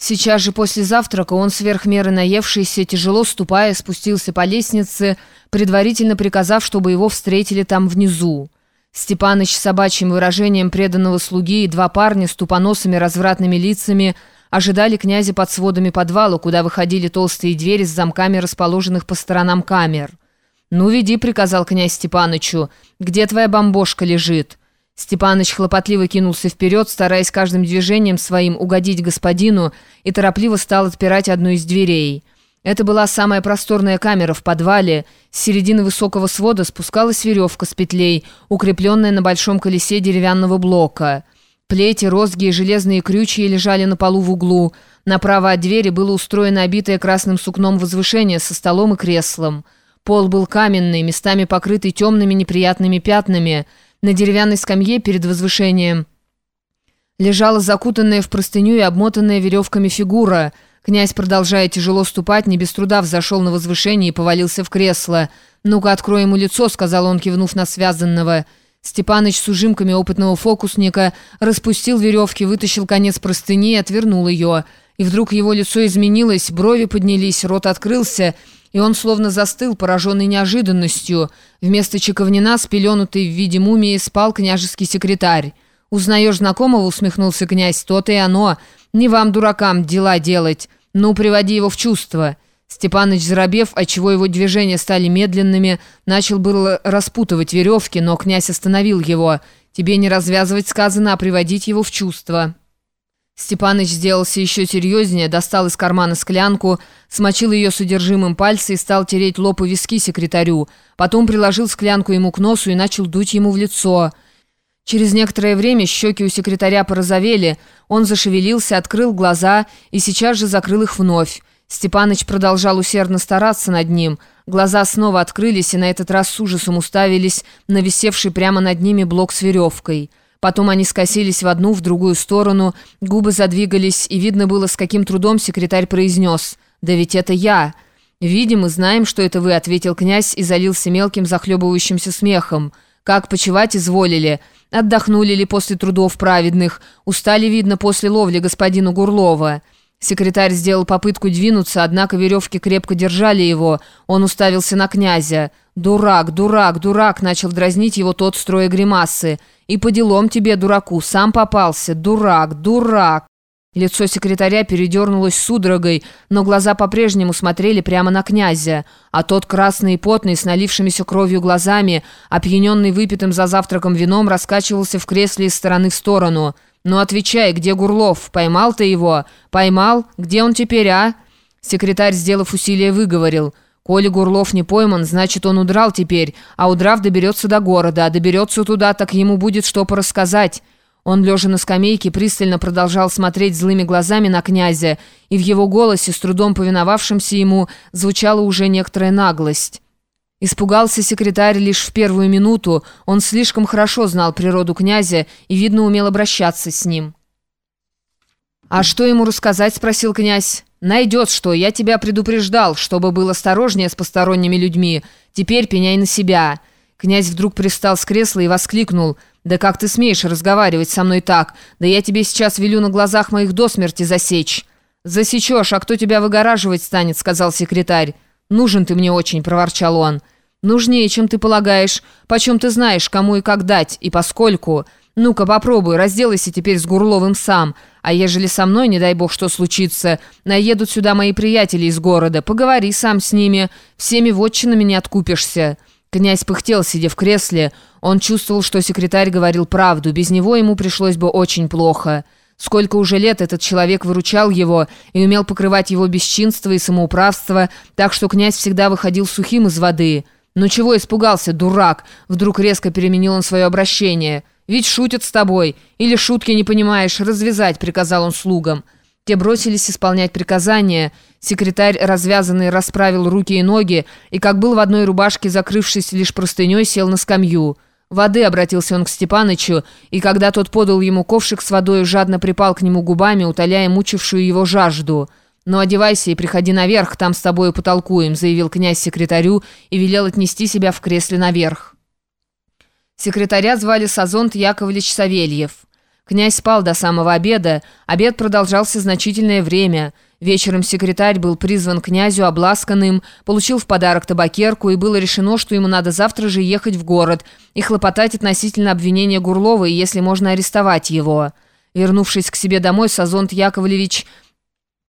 Сейчас же после завтрака он сверх меры наевшийся, тяжело ступая, спустился по лестнице, предварительно приказав, чтобы его встретили там внизу. Степаныч с собачьим выражением преданного слуги и два парня с тупоносыми развратными лицами ожидали князя под сводами подвала, куда выходили толстые двери с замками, расположенных по сторонам камер. «Ну, веди», — приказал князь Степанычу, — «где твоя бомбошка лежит?» Степаныч хлопотливо кинулся вперед, стараясь каждым движением своим угодить господину, и торопливо стал отпирать одну из дверей. Это была самая просторная камера в подвале. С середины высокого свода спускалась веревка с петлей, укрепленная на большом колесе деревянного блока. Плети, розги и железные крючья лежали на полу в углу. Направо от двери было устроено обитое красным сукном возвышение со столом и креслом. Пол был каменный, местами покрытый темными неприятными пятнами – на деревянной скамье перед возвышением лежала закутанная в простыню и обмотанная веревками фигура. Князь, продолжая тяжело ступать, не без труда взошел на возвышение и повалился в кресло. «Ну-ка, открой ему лицо», — сказал он, кивнув на связанного. Степаныч с ужимками опытного фокусника распустил веревки, вытащил конец простыни и отвернул ее. И вдруг его лицо изменилось, брови поднялись, рот открылся — и он словно застыл, пораженный неожиданностью. Вместо чековнина, спеленутый в виде мумии, спал княжеский секретарь. «Узнаешь знакомого?» — усмехнулся князь. «То-то и оно. Не вам, дуракам, дела делать. Ну, приводи его в чувство». Степаныч, заробев, отчего его движения стали медленными, начал было распутывать веревки, но князь остановил его. «Тебе не развязывать сказано, а приводить его в чувство». Степаныч сделался еще серьезнее, достал из кармана склянку, смочил ее содержимым пальца и стал тереть лоб и виски секретарю. Потом приложил склянку ему к носу и начал дуть ему в лицо. Через некоторое время щеки у секретаря порозовели, он зашевелился, открыл глаза и сейчас же закрыл их вновь. Степаныч продолжал усердно стараться над ним. Глаза снова открылись и на этот раз с ужасом уставились на висевший прямо над ними блок с веревкой. Потом они скосились в одну, в другую сторону, губы задвигались, и видно было, с каким трудом секретарь произнес «Да ведь это я!» «Видим и знаем, что это вы», — ответил князь и залился мелким захлебывающимся смехом. «Как почевать изволили? Отдохнули ли после трудов праведных? Устали, видно, после ловли господина Гурлова?» Секретарь сделал попытку двинуться, однако веревки крепко держали его. Он уставился на князя. «Дурак, дурак, дурак!» — начал дразнить его тот, строя гримасы. «И по делам тебе, дураку, сам попался. Дурак, дурак!» Лицо секретаря передернулось судорогой, но глаза по-прежнему смотрели прямо на князя. А тот, красный и потный, с налившимися кровью глазами, опьяненный выпитым за завтраком вином, раскачивался в кресле из стороны в сторону — «Ну отвечай, где Гурлов? Поймал ты его? Поймал? Где он теперь, а?» Секретарь, сделав усилие, выговорил. «Коли Гурлов не пойман, значит, он удрал теперь, а удрав доберется до города, а доберется туда, так ему будет что порассказать». Он, лежа на скамейке, пристально продолжал смотреть злыми глазами на князя, и в его голосе, с трудом повиновавшимся ему, звучала уже некоторая наглость. Испугался секретарь лишь в первую минуту, он слишком хорошо знал природу князя и, видно, умел обращаться с ним. «А что ему рассказать?» – спросил князь. «Найдет что, я тебя предупреждал, чтобы был осторожнее с посторонними людьми. Теперь пеняй на себя». Князь вдруг пристал с кресла и воскликнул. «Да как ты смеешь разговаривать со мной так? Да я тебе сейчас велю на глазах моих до смерти засечь». «Засечешь, а кто тебя выгораживать станет?» – сказал секретарь. «Нужен ты мне очень», — проворчал он. «Нужнее, чем ты полагаешь. Почем ты знаешь, кому и как дать, и поскольку. Ну-ка, попробуй, разделайся теперь с Гурловым сам. А ежели со мной, не дай бог, что случится, наедут сюда мои приятели из города. Поговори сам с ними. Всеми вотчинами не откупишься». Князь пыхтел, сидя в кресле. Он чувствовал, что секретарь говорил правду. Без него ему пришлось бы очень плохо. Сколько уже лет этот человек выручал его и умел покрывать его бесчинство и самоуправство, так что князь всегда выходил сухим из воды. «Ну чего испугался, дурак?» Вдруг резко переменил он свое обращение. «Ведь шутят с тобой. Или шутки не понимаешь. Развязать», — приказал он слугам. Те бросились исполнять приказания. Секретарь, развязанный, расправил руки и ноги, и, как был в одной рубашке, закрывшись лишь простыней, сел на скамью. «Воды», — обратился он к Степанычу, и когда тот подал ему ковшик с водой, жадно припал к нему губами, утоляя мучившую его жажду. «Ну, одевайся и приходи наверх, там с тобой потолкуем», — заявил князь секретарю и велел отнести себя в кресле наверх. Секретаря звали Сазонт Яковлевич Савельев. Князь спал до самого обеда. Обед продолжался значительное время. Вечером секретарь был призван князю, обласканным, получил в подарок табакерку, и было решено, что ему надо завтра же ехать в город и хлопотать относительно обвинения Гурлова, если можно арестовать его. Вернувшись к себе домой, Сазонт Яковлевич